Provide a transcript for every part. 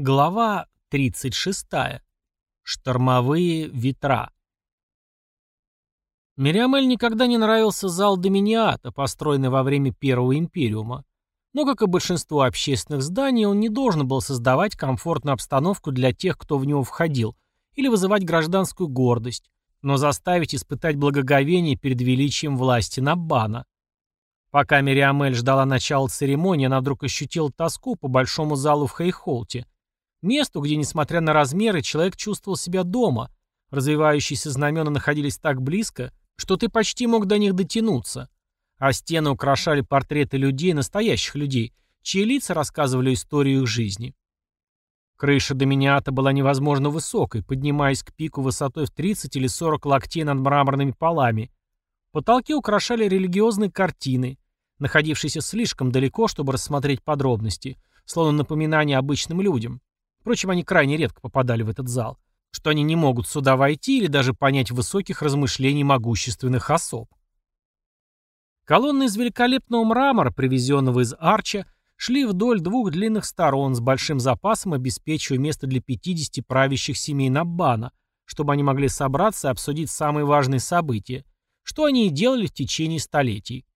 Глава 36. Штормовые ветра. Мириамель никогда не нравился зал Доминиата, построенный во время Первого Империума. Но, как и большинство общественных зданий, он не должен был создавать комфортную обстановку для тех, кто в него входил, или вызывать гражданскую гордость, но заставить испытать благоговение перед величием власти Наббана. Пока Мириамель ждала начала церемонии, она вдруг ощутила тоску по большому залу в Хейхолте – Месту, где, несмотря на размеры, человек чувствовал себя дома. Развивающиеся знамена находились так близко, что ты почти мог до них дотянуться. А стены украшали портреты людей, настоящих людей, чьи лица рассказывали историю их жизни. Крыша доминиата была невозможно высокой, поднимаясь к пику высотой в 30 или 40 локтей над мраморными полами. Потолки украшали религиозные картины, находившиеся слишком далеко, чтобы рассмотреть подробности, словно напоминание обычным людям. Впрочем, они крайне редко попадали в этот зал, что они не могут сюда войти или даже понять высоких размышлений могущественных особ. Колонны из великолепного мрамора, привезенного из Арча, шли вдоль двух длинных сторон с большим запасом, обеспечивая место для 50 правящих семей Наббана, чтобы они могли собраться и обсудить самые важные события, что они и делали в течение столетий.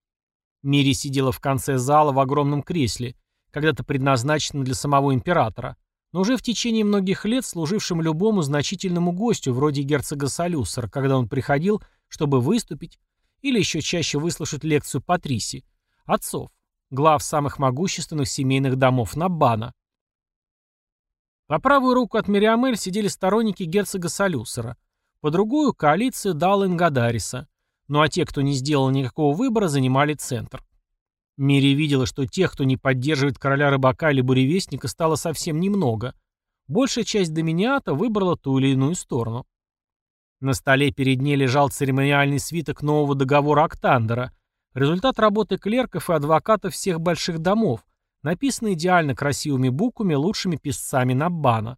Мири сидела в конце зала в огромном кресле, когда-то предназначенном для самого императора, но уже в течение многих лет служившим любому значительному гостю, вроде герцога Салюсера, когда он приходил, чтобы выступить, или еще чаще выслушать лекцию Патриси, отцов, глав самых могущественных семейных домов Наббана. По правую руку от Мириамель сидели сторонники герцога Салюсера, по другую – коалиция Даллен Гадариса, ну а те, кто не сделал никакого выбора, занимали центр. Мири видела, что тех, кто не поддерживает короля рыбака или буревестника, стало совсем немного. Большая часть доминиата выбрала ту или иную сторону. На столе перед ней лежал церемониальный свиток нового договора Октандера, результат работы клерков и адвокатов всех больших домов, написанный идеально красивыми буквами лучшими писцами Наббана.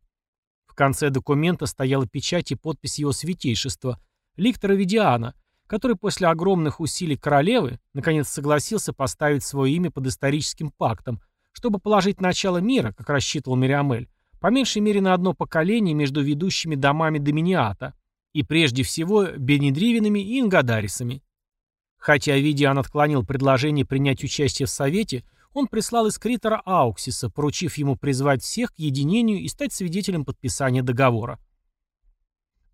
В конце документа стояла печать и подпись его святейшества, Ликтора Видиана, который после огромных усилий королевы наконец согласился поставить свое имя под историческим пактом, чтобы положить начало мира, как рассчитывал Мириамель, по меньшей мере на одно поколение между ведущими домами Доминиата и прежде всего Бенедривинами и Ингадарисами. Хотя Видиан отклонил предложение принять участие в Совете, он прислал искритора Ауксиса, поручив ему призвать всех к единению и стать свидетелем подписания договора.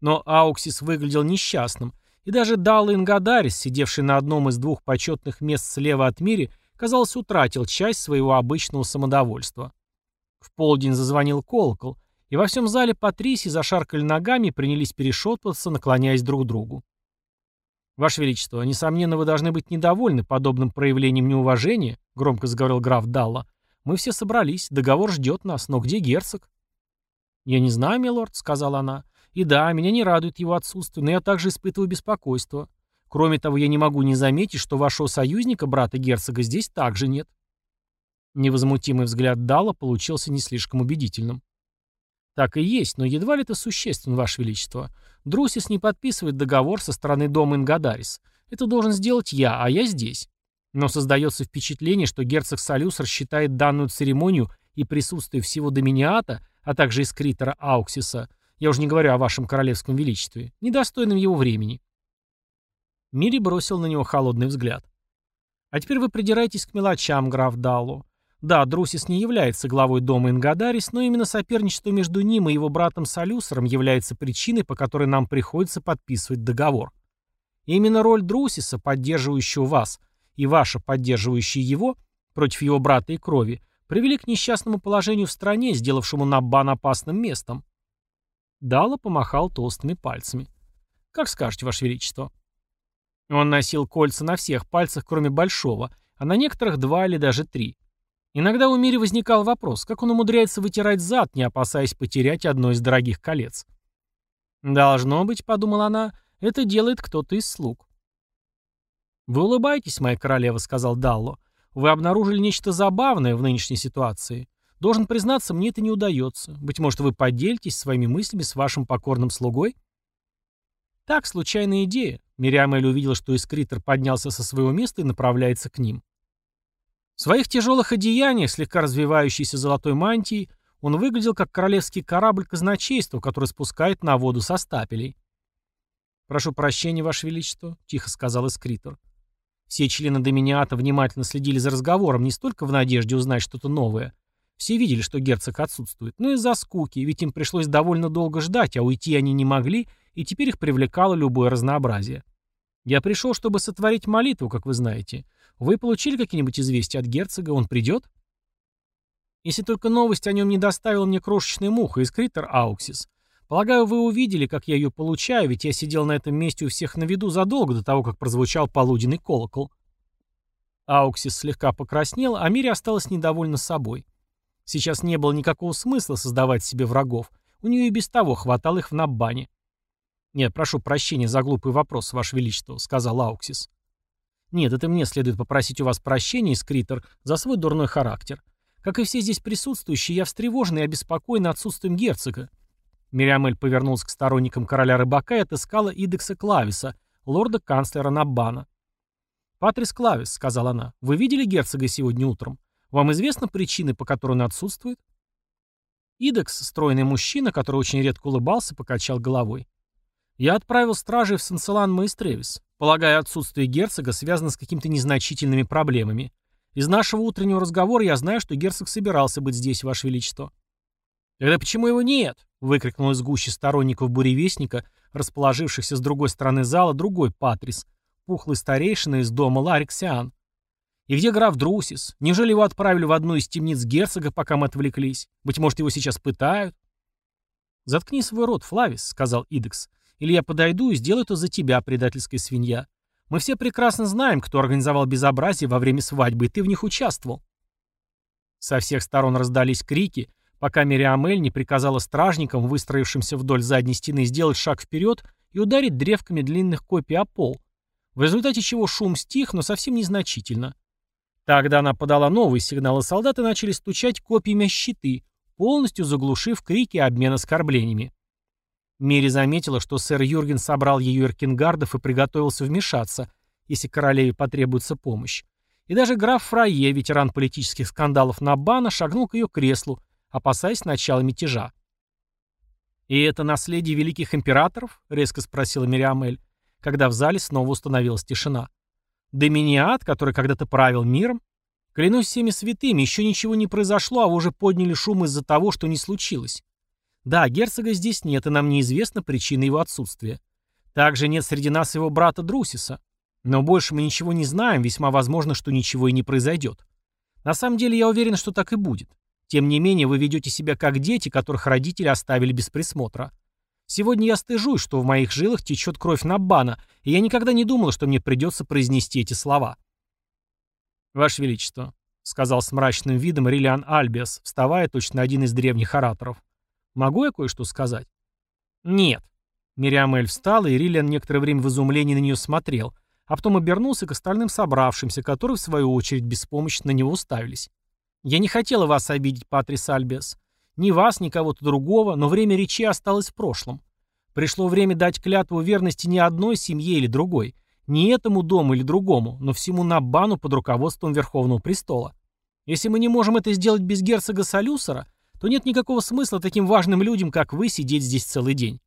Но Ауксис выглядел несчастным, и даже Далла Ингадарис, сидевший на одном из двух почетных мест слева от Мири, казалось, утратил часть своего обычного самодовольства. В полдень зазвонил колокол, и во всем зале Патриси зашаркали ногами и принялись перешептываться, наклоняясь друг к другу. «Ваше Величество, несомненно, вы должны быть недовольны подобным проявлением неуважения», — громко заговорил граф Далла. «Мы все собрались, договор ждет нас, но где герцог?» «Я не знаю, милорд», — сказала она. И да, меня не радует его отсутствие, но я также испытываю беспокойство. Кроме того, я не могу не заметить, что вашего союзника, брата герцога, здесь также нет. Невозмутимый взгляд Дала получился не слишком убедительным. Так и есть, но едва ли это существенно, Ваше Величество. Друсис не подписывает договор со стороны дома Ингадарис. Это должен сделать я, а я здесь. Но создается впечатление, что герцог Салюс рассчитает данную церемонию и присутствие всего Доминиата, а также эскритора Ауксиса, я уже не говорю о вашем королевском величестве. Недостойным его времени. Мири бросил на него холодный взгляд. А теперь вы придираетесь к мелочам, граф Далло. Да, Друсис не является главой дома Ингадарис, но именно соперничество между ним и его братом Салюсером является причиной, по которой нам приходится подписывать договор. И именно роль Друсиса, поддерживающего вас, и ваша, поддерживающая его, против его брата и крови, привели к несчастному положению в стране, сделавшему Наббан опасным местом. Дала помахал толстыми пальцами. «Как скажете, Ваше Величество». Он носил кольца на всех пальцах, кроме большого, а на некоторых два или даже три. Иногда у Мири возникал вопрос, как он умудряется вытирать зад, не опасаясь потерять одно из дорогих колец. «Должно быть», — подумала она, — «это делает кто-то из слуг». «Вы улыбаетесь, моя королева», — сказал Далло. «Вы обнаружили нечто забавное в нынешней ситуации. Должен признаться, мне это не удается. Быть может, вы поделитесь своими мыслями с вашим покорным слугой? Так, случайная идея. Мириамель увидела, что Искритер поднялся со своего места и направляется к ним. В своих тяжелых одеяниях, слегка развивающейся золотой мантией, Он выглядел как королевский корабль казначейства, который спускает на воду со стапелей. «Прошу прощения, Ваше Величество», — тихо сказал Эскритор. Все члены Доминиата внимательно следили за разговором, не столько в надежде узнать что-то новое. Все видели, что герцог отсутствует, но из-за скуки, ведь им пришлось довольно долго ждать, а уйти они не могли, и теперь их привлекало любое разнообразие. Я пришел, чтобы сотворить молитву, как вы знаете. Вы получили какие-нибудь известия от герцога? Он придет? Если только новость о нем не доставила мне крошечная муха из Критер Ауксис. Полагаю, вы увидели, как я ее получаю, ведь я сидел на этом месте у всех на виду задолго до того, как прозвучал полуденный колокол. Ауксис слегка покраснел, а Мири осталась недовольна собой. Сейчас не было никакого смысла создавать себе врагов. У нее и без того хватало их в Наббане. «Нет, прошу прощения за глупый вопрос, Ваше Величество», — сказал Ауксис. «Нет, это мне следует попросить у вас прощения, Скритер, за свой дурной характер. Как и все здесь присутствующие, я встревожен и обеспокоен отсутствием герцога». Мириамель повернулась к сторонникам короля рыбака и отыскала Идекса Клависа, лорда-канцлера Наббана. «Патрис Клавис», — сказала она, — «вы видели герцога сегодня утром? Вам известны причины, по которой он отсутствует?» Идекс, стройный мужчина, который очень редко улыбался, покачал головой. Я отправил стражей в Санселан Маистревис. Полагаю, отсутствие герцога связано с какими-то незначительными проблемами. Из нашего утреннего разговора я знаю, что герцог собирался быть здесь, Ваше Величество. «Тогда почему его нет?» — выкрикнул из гущи сторонников буревестника, расположившихся с другой стороны зала, другой Патрис, пухлый старейшина из дома Лариксиан. «И где граф Друсис? Неужели его отправили в одну из темниц герцога, пока мы отвлеклись? Быть может, его сейчас пытают?» «Заткни свой рот, Флавис», — сказал Идекс. Или я подойду и сделаю это за тебя, предательская свинья. Мы все прекрасно знаем, кто организовал безобразие во время свадьбы, и ты в них участвовал. Со всех сторон раздались крики, пока Мириамель не приказала стражникам, выстроившимся вдоль задней стены, сделать шаг вперед и ударить древками длинных копий о пол, в результате чего шум стих, но совсем незначительно. Тогда она подала новый сигнал, и солдаты начали стучать копьями щиты, полностью заглушив крики обмен оскорблениями. Мири заметила, что сэр Юрген собрал ее эркингардов и приготовился вмешаться, если королеве потребуется помощь. И даже граф Фрае, ветеран политических скандалов Набана, шагнул к ее креслу, опасаясь начала мятежа. «И это наследие великих императоров?» — резко спросила Мириамель, когда в зале снова установилась тишина. «Доминиат, который когда-то правил миром? Клянусь всеми святыми, еще ничего не произошло, а вы уже подняли шум из-за того, что не случилось. Да, герцога здесь нет, и нам неизвестна причина его отсутствия. Также нет среди нас его брата Друсиса. Но больше мы ничего не знаем, весьма возможно, что ничего и не произойдет. На самом деле я уверен, что так и будет. Тем не менее, вы ведете себя как дети, которых родители оставили без присмотра. Сегодня я стыжусь, что в моих жилах течет кровь Наббана, и я никогда не думал, что мне придется произнести эти слова. «Ваше Величество», — сказал с мрачным видом Рилиан Альбиас, вставая точно один из древних ораторов. Могу я кое-что сказать? Нет. Мириамель встала, и Риллиан некоторое время в изумлении на нее смотрел, а потом обернулся к остальным собравшимся, которые, в свою очередь, беспомощно на него уставились. «Я не хотела вас обидеть, Патрис Альбес. Ни вас, ни кого-то другого, но время речи осталось в прошлом. Пришло время дать клятву верности не одной семье или другой, не этому дому или другому, но всему Наббану под руководством Верховного Престола. Если мы не можем это сделать без герцога Солюсера, то нет никакого смысла таким важным людям, как вы, сидеть здесь целый день.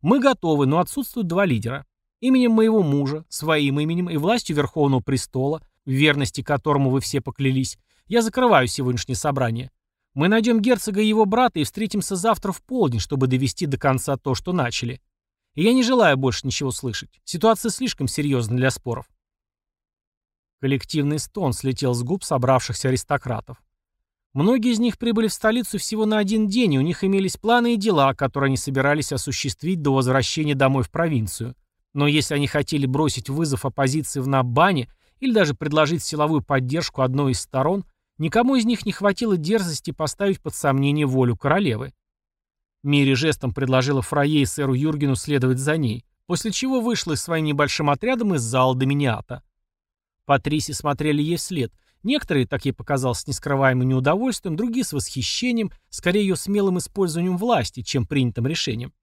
Мы готовы, но отсутствуют два лидера. Именем моего мужа, своим именем и властью Верховного Престола, в верности которому вы все поклялись, я закрываю сегодняшнее собрание. Мы найдем герцога и его брата и встретимся завтра в полдень, чтобы довести до конца то, что начали. И я не желаю больше ничего слышать. Ситуация слишком серьезна для споров. Коллективный стон слетел с губ собравшихся аристократов. Многие из них прибыли в столицу всего на один день, и у них имелись планы и дела, которые они собирались осуществить до возвращения домой в провинцию. Но если они хотели бросить вызов оппозиции в Наббане или даже предложить силовую поддержку одной из сторон, никому из них не хватило дерзости поставить под сомнение волю королевы. Мири жестом предложила Фрае и сэру Юргену следовать за ней, после чего вышла своим небольшим отрядом из зала Доминиата. Патриси смотрели ей вслед – Некоторые, так ей показалось, с нескрываемым неудовольствием, другие с восхищением, скорее ее смелым использованием власти, чем принятым решением.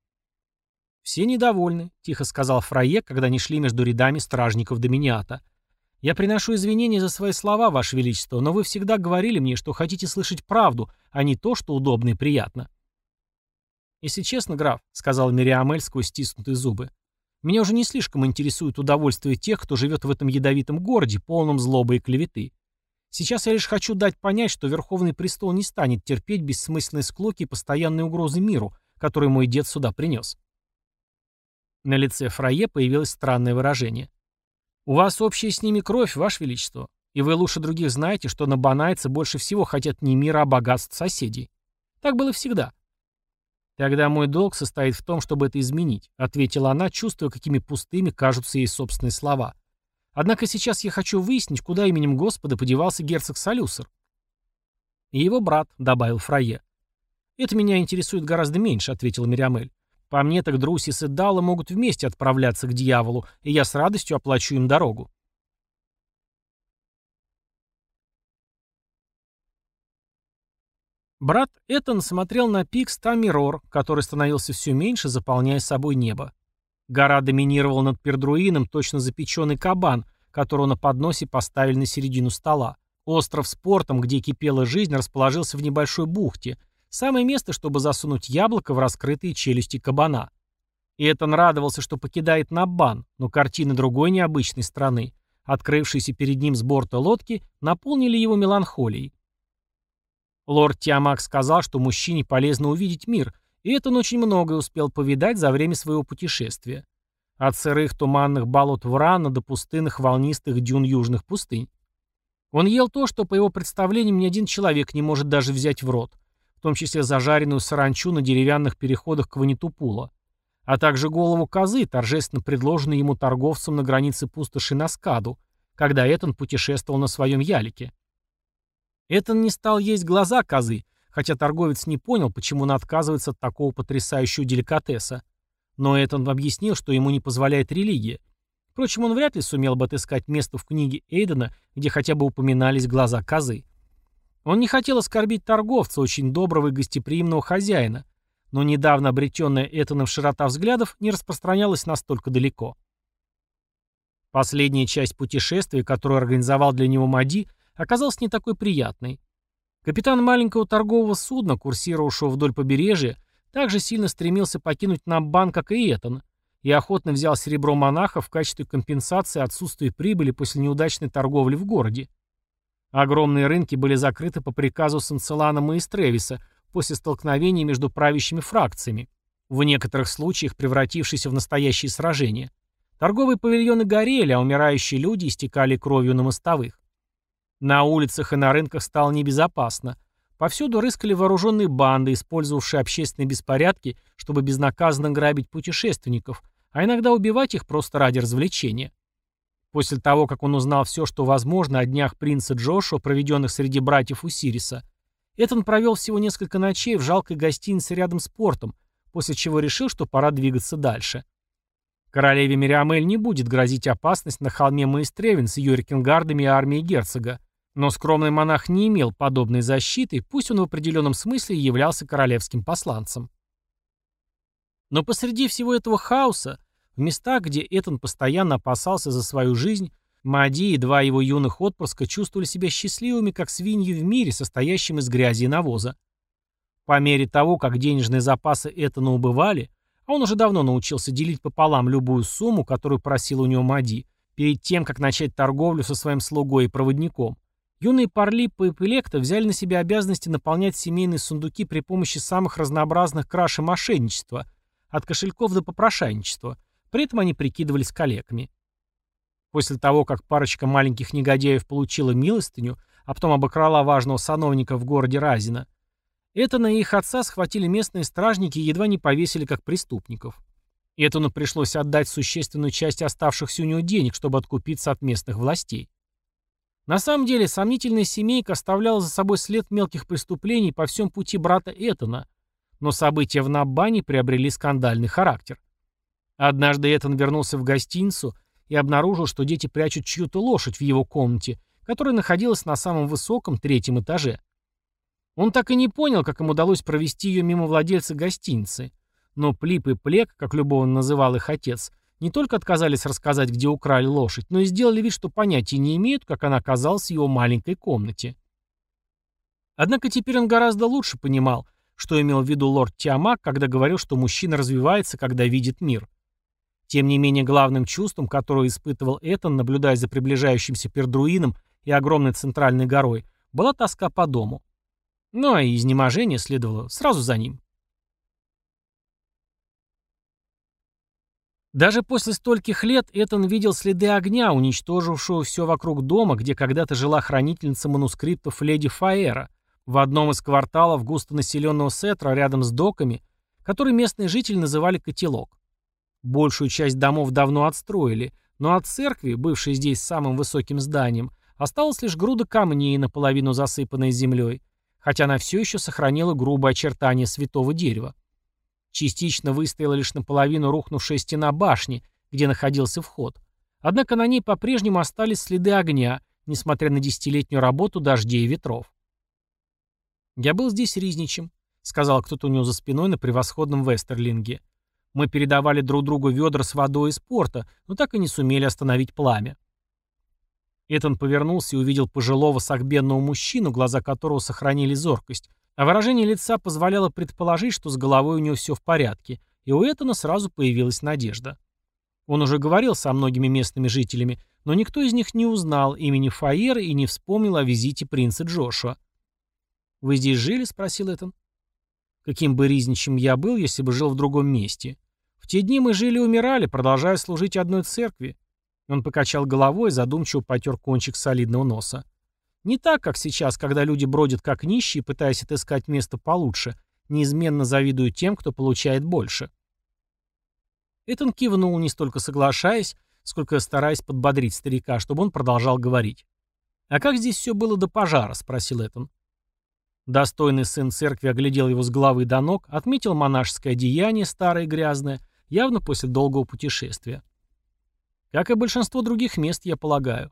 «Все недовольны», — тихо сказал Фрае, когда они шли между рядами стражников Доминиата. «Я приношу извинения за свои слова, Ваше Величество, но вы всегда говорили мне, что хотите слышать правду, а не то, что удобно и приятно». «Если честно, граф», — сказал Мириамель сквозь стиснутые зубы, «меня уже не слишком интересует удовольствие тех, кто живет в этом ядовитом городе, полном злобы и клеветы. Сейчас я лишь хочу дать понять, что Верховный Престол не станет терпеть бессмысленные склоки и постоянные угрозы миру, которые мой дед сюда принес». На лице Фрае появилось странное выражение. «У вас общая с ними кровь, Ваше Величество, и вы лучше других знаете, что на банайцы больше всего хотят не мира, а богатств соседей. Так было всегда. «Тогда мой долг состоит в том, чтобы это изменить», — ответила она, чувствуя, какими пустыми кажутся ей собственные слова. «Однако сейчас я хочу выяснить, куда именем Господа подевался герцог Салюсер». «И его брат», — добавил Фрае. «Это меня интересует гораздо меньше», — ответила Мириамель. «По мне так Друсис и Дала могут вместе отправляться к дьяволу, и я с радостью оплачу им дорогу». Брат Этан смотрел на пик Стамирор, который становился все меньше, заполняя собой небо. Гора доминировала над Пердруином, точно запеченный кабан, которого на подносе поставили на середину стола. Остров с портом, где кипела жизнь, расположился в небольшой бухте. Самое место, чтобы засунуть яблоко в раскрытые челюсти кабана. И Этан радовался, что покидает Наббан, но картины другой необычной страны, открывшиеся перед ним с борта лодки, наполнили его меланхолией. Лорд Тиамак сказал, что мужчине полезно увидеть мир, и это он очень многое успел повидать за время своего путешествия. От сырых туманных болот Врана до пустынных волнистых дюн южных пустынь. Он ел то, что, по его представлениям, ни один человек не может даже взять в рот, в том числе зажаренную саранчу на деревянных переходах к Ванитупула, а также голову козы, торжественно предложенную ему торговцам на границе пустоши Наскаду, когда Этон путешествовал на своем ялике. Этон не стал есть глаза козы, хотя торговец не понял, почему он отказывается от такого потрясающего деликатеса. Но Этон объяснил, что ему не позволяет религия. Впрочем, он вряд ли сумел бы отыскать место в книге Эйдена, где хотя бы упоминались глаза козы. Он не хотел оскорбить торговца, очень доброго и гостеприимного хозяина, но недавно обретенная Этоном широта взглядов не распространялась настолько далеко. Последняя часть путешествия, которую организовал для него Мади, оказалась не такой приятной. Капитан маленького торгового судна, курсировавшего вдоль побережья, также сильно стремился покинуть Намбан, как и Этон, и охотно взял серебро монаха в качестве компенсации отсутствия прибыли после неудачной торговли в городе. Огромные рынки были закрыты по приказу Санцелана Маистревиса после столкновений между правящими фракциями, в некоторых случаях превратившиеся в настоящие сражения. Торговые павильоны горели, а умирающие люди истекали кровью на мостовых. На улицах и на рынках стало небезопасно. Повсюду рыскали вооруженные банды, использовавшие общественные беспорядки, чтобы безнаказанно грабить путешественников, а иногда убивать их просто ради развлечения. После того, как он узнал все, что возможно о днях принца Джошуа, проведенных среди братьев Усириса, Этон провел всего несколько ночей в жалкой гостинице рядом с портом, после чего решил, что пора двигаться дальше. Королеве Мириамель не будет грозить опасность на холме Маистревен с ее рекенгардами и армией герцога, но скромный монах не имел подобной защиты, пусть он в определенном смысле являлся королевским посланцем. Но посреди всего этого хаоса, в местах, где Этон постоянно опасался за свою жизнь, Мади и два его юных отпрыска чувствовали себя счастливыми, как свиньи в мире, состоящем из грязи и навоза. По мере того, как денежные запасы Этона убывали, а он уже давно научился делить пополам любую сумму, которую просил у него Мади, перед тем, как начать торговлю со своим слугой и проводником, Юные Парлиппа и Пелекта взяли на себя обязанности наполнять семейные сундуки при помощи самых разнообразных краж и мошенничества, от кошельков до попрошайничества. При этом они прикидывались коллегами. После того, как парочка маленьких негодяев получила милостыню, а потом обокрала важного сановника в городе Разина, это на их отца схватили местные стражники и едва не повесили как преступников. Этону пришлось отдать существенную часть оставшихся у него денег, чтобы откупиться от местных властей. На самом деле, сомнительная семейка оставляла за собой след мелких преступлений по всем пути брата Этона, но события в Наббане приобрели скандальный характер. Однажды Этон вернулся в гостиницу и обнаружил, что дети прячут чью-то лошадь в его комнате, которая находилась на самом высоком третьем этаже. Он так и не понял, как им удалось провести ее мимо владельца гостиницы, но Плип и Плек, как любого называл их отец, не только отказались рассказать, где украли лошадь, но и сделали вид, что понятия не имеют, как она оказалась в его маленькой комнате. Однако теперь он гораздо лучше понимал, что имел в виду лорд Тиамак, когда говорил, что мужчина развивается, когда видит мир. Тем не менее, главным чувством, которое испытывал Этан, наблюдая за приближающимся пердруином и огромной центральной горой, была тоска по дому. Ну а изнеможение следовало сразу за ним. Даже после стольких лет Этан видел следы огня, уничтожившего все вокруг дома, где когда-то жила хранительница манускриптов леди Фаэра, в одном из кварталов густонаселенного Сетра рядом с доками, который местные жители называли «котелок». Большую часть домов давно отстроили, но от церкви, бывшей здесь самым высоким зданием, осталась лишь груда камней, наполовину засыпанной землей, хотя она все еще сохранила грубые очертания святого дерева. Частично выстояла лишь наполовину рухнувшая стена башни, где находился вход. Однако на ней по-прежнему остались следы огня, несмотря на десятилетнюю работу дождей и ветров. «Я был здесь Ризничем», — сказал кто-то у него за спиной на превосходном Вестерлинге. Мы передавали друг другу ведра с водой из порта, но так и не сумели остановить пламя. Этон повернулся и увидел пожилого сагбенного мужчину, глаза которого сохранили зоркость, а выражение лица позволяло предположить, что с головой у него все в порядке, и у Этона сразу появилась надежда. Он уже говорил со многими местными жителями, но никто из них не узнал имени Фаера и не вспомнил о визите принца Джошуа. «Вы здесь жили?» — спросил Этон. «Каким бы ризничем я был, если бы жил в другом месте? В те дни мы жили и умирали, продолжая служить одной церкви. Он покачал головой и задумчиво потер кончик солидного носа. Не так, как сейчас, когда люди бродят как нищие, пытаясь отыскать место получше, неизменно завидуют тем, кто получает больше. Этон кивнул, не столько соглашаясь, сколько стараясь подбодрить старика, чтобы он продолжал говорить. «А как здесь все было до пожара?» — спросил Этон. Достойный сын церкви оглядел его с головы до ног, отметил монашеское одеяние, старое и грязное, явно после долгого путешествия. Как и большинство других мест, я полагаю.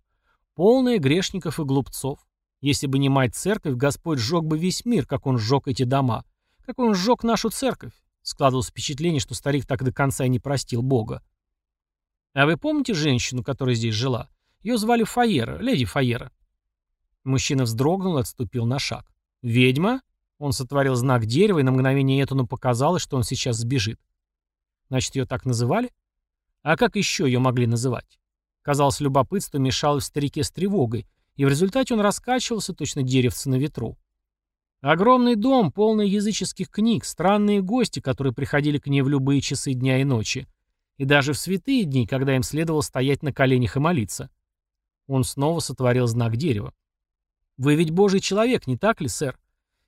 Полное грешников и глупцов. Если бы не мать церковь, Господь сжег бы весь мир, как он сжег эти дома. Как он сжег нашу церковь. Складывалось впечатление, что старик так до конца и не простил Бога. А вы помните женщину, которая здесь жила? Ее звали Фаера, леди Фаера. Мужчина вздрогнул и отступил на шаг. «Ведьма?» Он сотворил знак дерева, и на мгновение Этону показалось, что он сейчас сбежит. Значит, ее так называли? А как еще ее могли называть? Казалось, любопытство мешало в старике с тревогой, и в результате он раскачивался, точно деревце на ветру. Огромный дом, полный языческих книг, странные гости, которые приходили к ней в любые часы дня и ночи. И даже в святые дни, когда им следовало стоять на коленях и молиться. Он снова сотворил знак дерева. «Вы ведь божий человек, не так ли, сэр?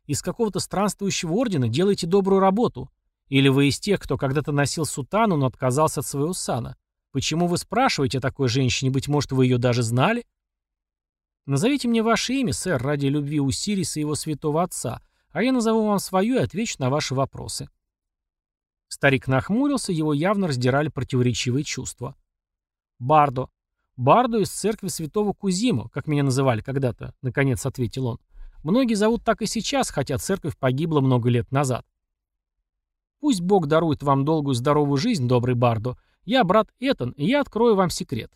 Из какого-то странствующего ордена делаете добрую работу. Или вы из тех, кто когда-то носил сутану, но отказался от своего сана? Почему вы спрашиваете о такой женщине? Быть может, вы ее даже знали? Назовите мне ваше имя, сэр, ради любви Усириса и его святого отца, а я назову вам свое и отвечу на ваши вопросы. Старик нахмурился, его явно раздирали противоречивые чувства. «Бардо. Бардо из церкви святого Кузима, как меня называли когда-то», — наконец ответил он. «Многие зовут так и сейчас, хотя церковь погибла много лет назад. Пусть Бог дарует вам долгую здоровую жизнь, добрый Бардо. Я брат Этан, и я открою вам секрет.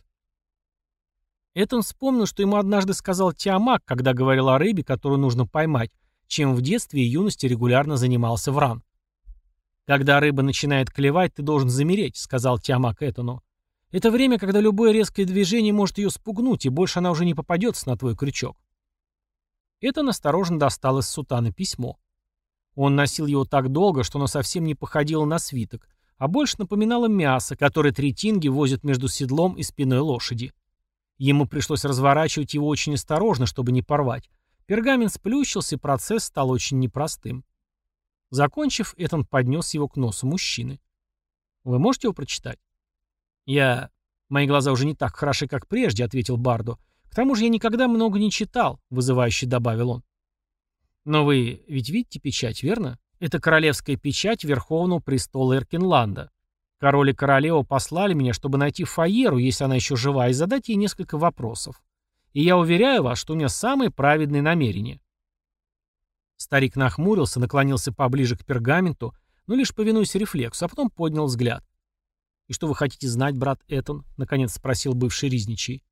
Этан вспомнил, что ему однажды сказал Тиамак, когда говорил о рыбе, которую нужно поймать, чем в детстве и юности регулярно занимался Вран. «Когда рыба начинает клевать, ты должен замереть», — сказал Тиамак Этану. «Это время, когда любое резкое движение может ее спугнуть, и больше она уже не попадется на твой крючок». Этан осторожно достал из сутаны письмо. Он носил его так долго, что оно совсем не походило на свиток, а больше напоминало мясо, которое третинги возят между седлом и спиной лошади. Ему пришлось разворачивать его очень осторожно, чтобы не порвать. Пергамент сплющился, и процесс стал очень непростым. Закончив, Этан поднес его к носу мужчины. «Вы можете его прочитать?» «Я... Мои глаза уже не так хороши, как прежде», — ответил Бардо. «К тому же я никогда много не читал», — вызывающе добавил он. Но вы ведь видите печать, верно? Это королевская печать Верховного престола Эркинланда. Король и королева послали меня, чтобы найти Фаеру, если она еще жива, и задать ей несколько вопросов. И я уверяю вас, что у меня самые праведные намерения. Старик нахмурился, наклонился поближе к пергаменту, но лишь повинуясь рефлексу, а потом поднял взгляд. «И что вы хотите знать, брат Этон?» — наконец спросил бывший Ризничий.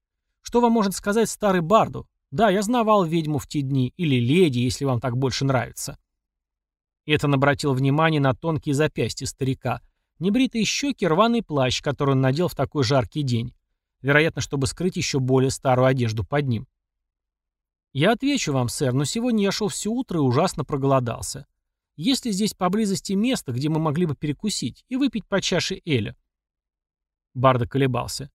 «Что вам может сказать старый Барду? Да, я знавал ведьму в те дни, или леди, если вам так больше нравится». Этон обратил внимание на тонкие запястья старика, небритые щеки, рваный плащ, который он надел в такой жаркий день, вероятно, чтобы скрыть еще более старую одежду под ним. «Я отвечу вам, сэр, но сегодня я шел все утро и ужасно проголодался. Есть ли здесь поблизости место, где мы могли бы перекусить и выпить по чаше Эля?» Барда колебался.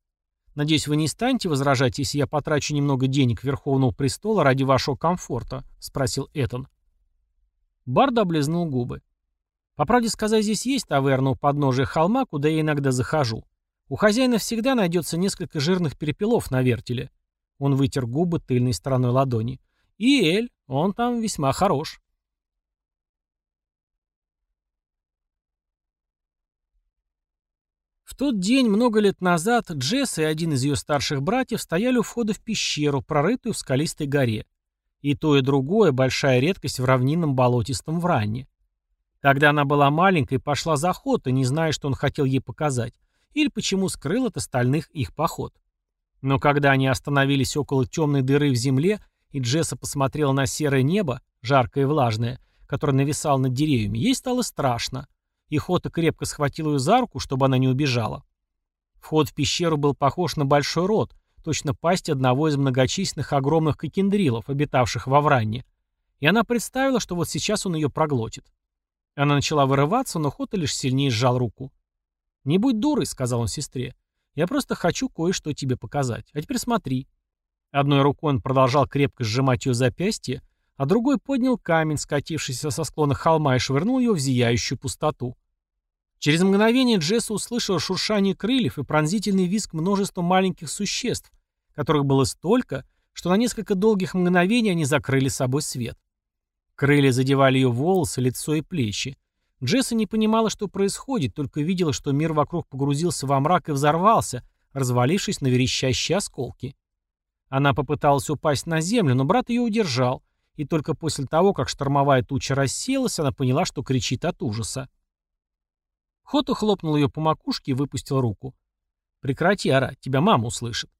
«Надеюсь, вы не станете возражать, если я потрачу немного денег Верховного Престола ради вашего комфорта?» — спросил Этон. Барда облизнул губы. «По правде сказать, здесь есть таверна у подножия холма, куда я иногда захожу. У хозяина всегда найдется несколько жирных перепелов на вертеле». Он вытер губы тыльной стороной ладони. «И Эль, он там весьма хорош». Тот день, много лет назад, Джесс и один из ее старших братьев стояли у входа в пещеру, прорытую в скалистой горе. И то, и другое – большая редкость в равнинном болотистом Вранне. Тогда она была маленькой и пошла за охотой, не зная, что он хотел ей показать, или почему скрыл от остальных их поход. Но когда они остановились около темной дыры в земле, и Джесса посмотрела на серое небо, жаркое и влажное, которое нависало над деревьями, ей стало страшно и Хота крепко схватил ее за руку, чтобы она не убежала. Вход в пещеру был похож на большой рот, точно пасть одного из многочисленных огромных кокендрилов, обитавших во Вранне. И она представила, что вот сейчас он ее проглотит. Она начала вырываться, но Хота лишь сильнее сжал руку. «Не будь дурой», — сказал он сестре. «Я просто хочу кое-что тебе показать. А теперь смотри». Одной рукой он продолжал крепко сжимать ее запястье, а другой поднял камень, скатившийся со склона холма, и швырнул ее в зияющую пустоту. Через мгновение Джесса услышала шуршание крыльев и пронзительный визг множества маленьких существ, которых было столько, что на несколько долгих мгновений они закрыли собой свет. Крылья задевали ее волосы, лицо и плечи. Джесса не понимала, что происходит, только видела, что мир вокруг погрузился во мрак и взорвался, развалившись на верещащие осколки. Она попыталась упасть на землю, но брат ее удержал, и только после того, как штормовая туча рассеялась, она поняла, что кричит от ужаса. Хота хлопнул ее по макушке и выпустил руку. «Прекрати орать, тебя мама услышит».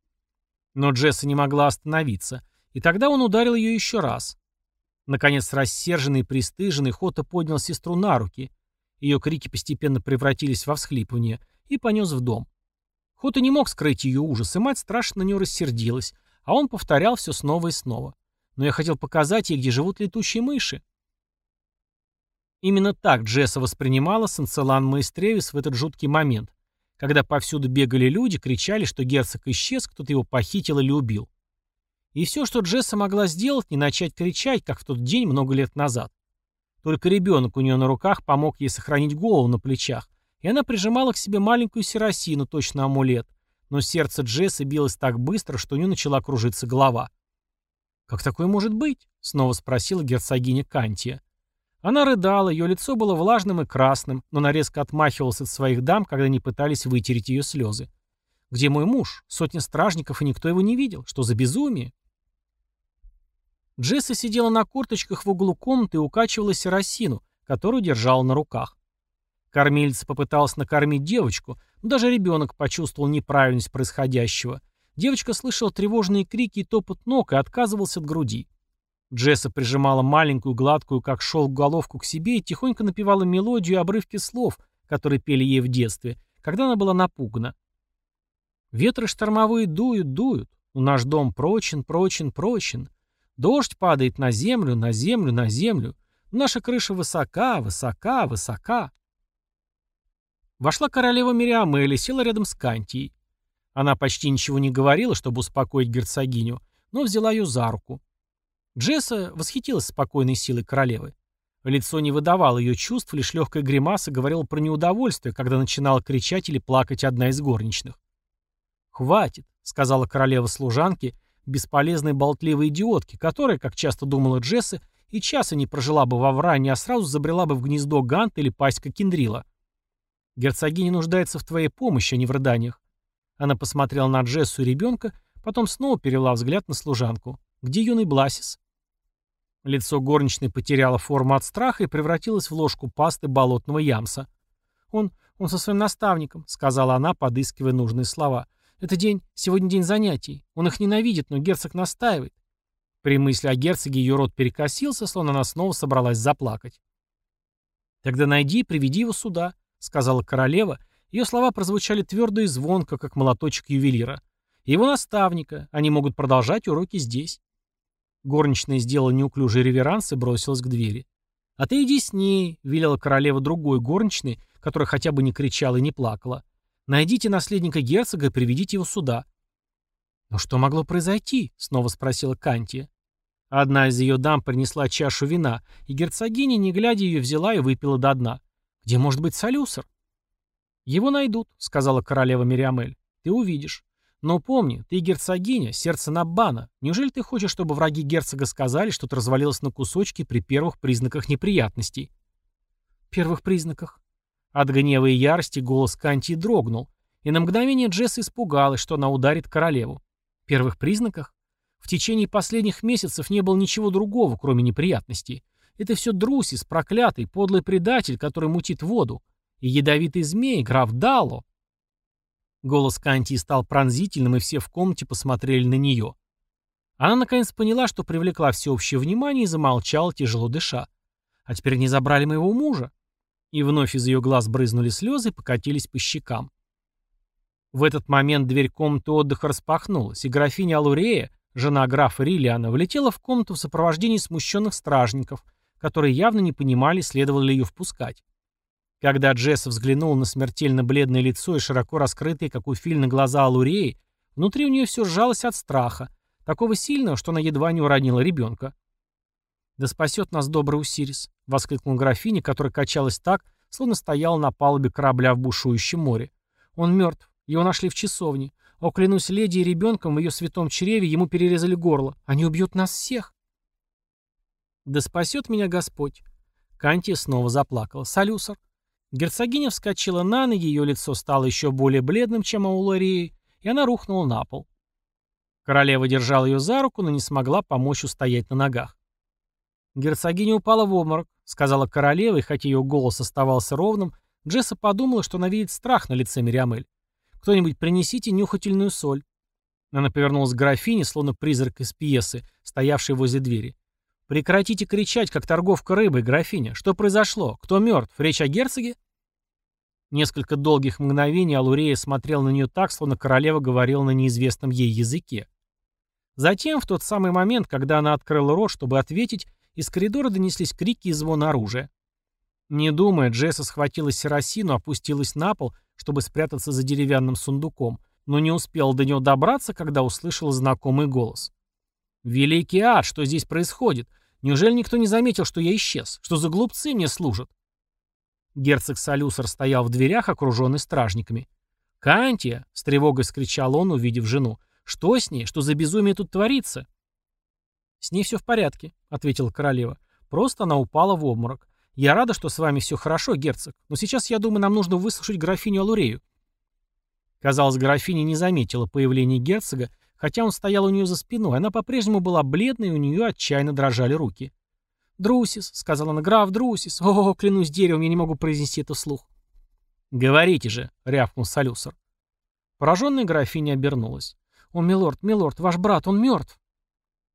Но Джесса не могла остановиться, и тогда он ударил ее еще раз. Наконец, рассерженный и пристыженный, Хота поднял сестру на руки. Ее крики постепенно превратились во всхлипывание и понес в дом. Хота не мог скрыть ее ужас, и мать страшно на нее рассердилась, а он повторял все снова и снова. «Но я хотел показать ей, где живут летучие мыши». Именно так Джесса воспринимала Санцелан Маэстревис в этот жуткий момент, когда повсюду бегали люди, кричали, что герцог исчез, кто-то его похитил или убил. И все, что Джесса могла сделать, не начать кричать, как в тот день много лет назад. Только ребенок у нее на руках помог ей сохранить голову на плечах, и она прижимала к себе маленькую серосину, точно амулет, но сердце Джессы билось так быстро, что у нее начала кружиться голова. «Как такое может быть?» — снова спросила герцогиня Кантия. Она рыдала, ее лицо было влажным и красным, но она резко отмахивалась от своих дам, когда они пытались вытереть ее слезы. «Где мой муж? Сотни стражников, и никто его не видел. Что за безумие?» Джесса сидела на корточках в углу комнаты и укачивала серосину, которую держала на руках. Кормильца попыталась накормить девочку, но даже ребенок почувствовал неправильность происходящего. Девочка слышала тревожные крики и топот ног и отказывался от груди. Джесса прижимала маленькую, гладкую, как шелк, головку к себе и тихонько напевала мелодию и обрывки слов, которые пели ей в детстве, когда она была напугана. Ветры штормовые дуют, дуют. Наш дом прочен, прочен, прочен. Дождь падает на землю, на землю, на землю. Наша крыша высока, высока, высока. Вошла королева Мириамель и села рядом с Кантией. Она почти ничего не говорила, чтобы успокоить герцогиню, но взяла ее за руку. Джесса восхитилась спокойной силой королевы. Лицо не выдавало ее чувств, лишь легкая гримаса говорила про неудовольствие, когда начинала кричать или плакать одна из горничных. «Хватит», — сказала королева служанке, бесполезной болтливой идиотке, которая, как часто думала Джесса, и часа не прожила бы во вране, а сразу забрела бы в гнездо Ганта или паська Кендрила. «Герцогиня нуждается в твоей помощи, а не в рыданиях». Она посмотрела на Джессу и ребенка, потом снова перевела взгляд на служанку. «Где юный Бласис?» Лицо горничной потеряло форму от страха и превратилось в ложку пасты болотного ямса. Он... «Он со своим наставником», — сказала она, подыскивая нужные слова. «Это день, сегодня день занятий. Он их ненавидит, но герцог настаивает». При мысли о герцоге ее рот перекосился, словно она снова собралась заплакать. «Тогда найди и приведи его сюда», — сказала королева. Ее слова прозвучали твердо и звонко, как молоточек ювелира. «Его наставника. Они могут продолжать уроки здесь». Горничная сделала неуклюжий реверанс и бросилась к двери. «А ты иди с ней», — велела королева другой горничной, которая хотя бы не кричала и не плакала. «Найдите наследника герцога и приведите его сюда». «Но что могло произойти?» — снова спросила Кантия. Одна из ее дам принесла чашу вина, и герцогиня, не глядя, ее взяла и выпила до дна. «Где может быть Солюсер?» «Его найдут», — сказала королева Мириамель. «Ты увидишь. Но помни, ты герцогиня, сердце Наббана. Неужели ты хочешь, чтобы враги герцога сказали, что ты развалилась на кусочки при первых признаках неприятностей?» «Первых признаках?» От гнева и ярости голос Канти дрогнул, и на мгновение Джесс испугалась, что она ударит королеву. «Первых признаках?» В течение последних месяцев не было ничего другого, кроме неприятностей. Это все Друсис, проклятый, подлый предатель, который мутит воду. И ядовитый змей, граф Дало. Голос Канти стал пронзительным, и все в комнате посмотрели на нее. Она наконец поняла, что привлекла всеобщее внимание и замолчала, тяжело дыша. «А теперь не забрали моего мужа?» И вновь из ее глаз брызнули слезы и покатились по щекам. В этот момент дверь комнаты отдыха распахнулась, и графиня Алурея, жена графа Риллиана, влетела в комнату в сопровождении смущенных стражников, которые явно не понимали, следовало ли ее впускать. Когда Джесс взглянул на смертельно бледное лицо и широко раскрытые, как у Фильна, глаза Алуреи, внутри у нее все сжалось от страха, такого сильного, что она едва не уронила ребенка. «Да спасет нас добрый Усирис», — воскликнул графиня, которая качалась так, словно стояла на палубе корабля в бушующем море. «Он мертв. Его нашли в часовне. О, клянусь леди и ребенком в ее святом чреве ему перерезали горло. Они убьют нас всех». «Да спасет меня Господь». Кантия снова заплакала. «Салюсар, Герцогиня вскочила на ноги, ее лицо стало еще более бледным, чем у Ларии, и она рухнула на пол. Королева держала ее за руку, но не смогла помочь устоять на ногах. Герцогиня упала в обморок, сказала королева, и хотя ее голос оставался ровным, Джесса подумала, что она видит страх на лице Мириамель. «Кто-нибудь принесите нюхательную соль». Она повернулась к графине, словно призрак из пьесы, стоявшей возле двери. «Прекратите кричать, как торговка рыбой, графиня. Что произошло? Кто мертв? Речь о герцоге?» Несколько долгих мгновений Алурея смотрел на нее так, словно королева говорила на неизвестном ей языке. Затем, в тот самый момент, когда она открыла рот, чтобы ответить, из коридора донеслись крики и звон оружия. Не думая, Джесса схватила серосину, опустилась на пол, чтобы спрятаться за деревянным сундуком, но не успела до него добраться, когда услышала знакомый голос. «Великий ад, что здесь происходит? Неужели никто не заметил, что я исчез? Что за глупцы мне служат?» Герцог Салюсер стоял в дверях, окруженный стражниками. «Кантия!» — с тревогой скричал он, увидев жену. «Что с ней? Что за безумие тут творится?» «С ней все в порядке», — ответила королева. «Просто она упала в обморок. Я рада, что с вами все хорошо, герцог, но сейчас, я думаю, нам нужно выслушать графиню Алурею». Казалось, графиня не заметила появления герцога, хотя он стоял у нее за спиной. Она по-прежнему была бледной, и у нее отчаянно дрожали руки. «Друсис», — сказала она, — «граф Друсис. О, клянусь деревом, я не могу произнести это вслух». «Говорите же», — рявкнул Салюсар. Пораженная графиня обернулась. «О, милорд, милорд, ваш брат, он мертв».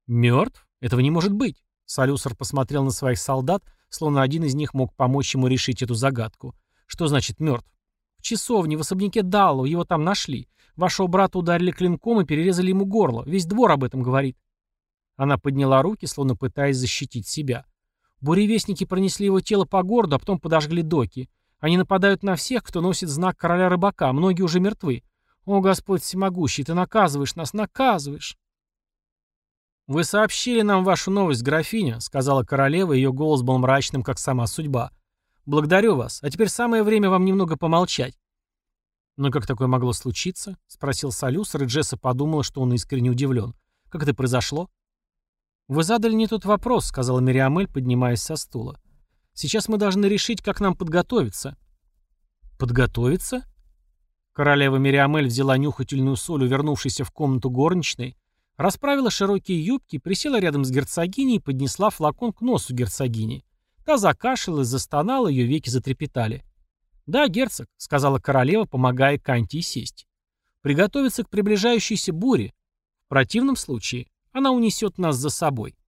«Мертв? Этого не может быть». Салюсар посмотрел на своих солдат, словно один из них мог помочь ему решить эту загадку. «Что значит мертв?» «В часовне, в особняке Даллу, его там нашли. Вашего брата ударили клинком и перерезали ему горло. Весь двор об этом говорит». Она подняла руки, словно пытаясь защитить себя. Буревестники пронесли его тело по городу, а потом подожгли доки. Они нападают на всех, кто носит знак короля рыбака. Многие уже мертвы. О, Господь всемогущий, ты наказываешь нас, наказываешь. «Вы сообщили нам вашу новость, графиня», — сказала королева, ее голос был мрачным, как сама судьба. «Благодарю вас. А теперь самое время вам немного помолчать». «Но как такое могло случиться?» — спросил Солюсер, и Джесса подумала, что он искренне удивлен. «Как это произошло?» «Вы задали не тот вопрос», — сказала Мириамель, поднимаясь со стула. «Сейчас мы должны решить, как нам подготовиться». «Подготовиться?» Королева Мириамель взяла нюхательную соль, увернувшейся в комнату горничной, расправила широкие юбки, присела рядом с герцогиней и поднесла флакон к носу герцогини. Та закашлялась, застонала, ее веки затрепетали. «Да, герцог», — сказала королева, помогая Кантии сесть. «Приготовиться к приближающейся буре. В противном случае она унесет нас за собой».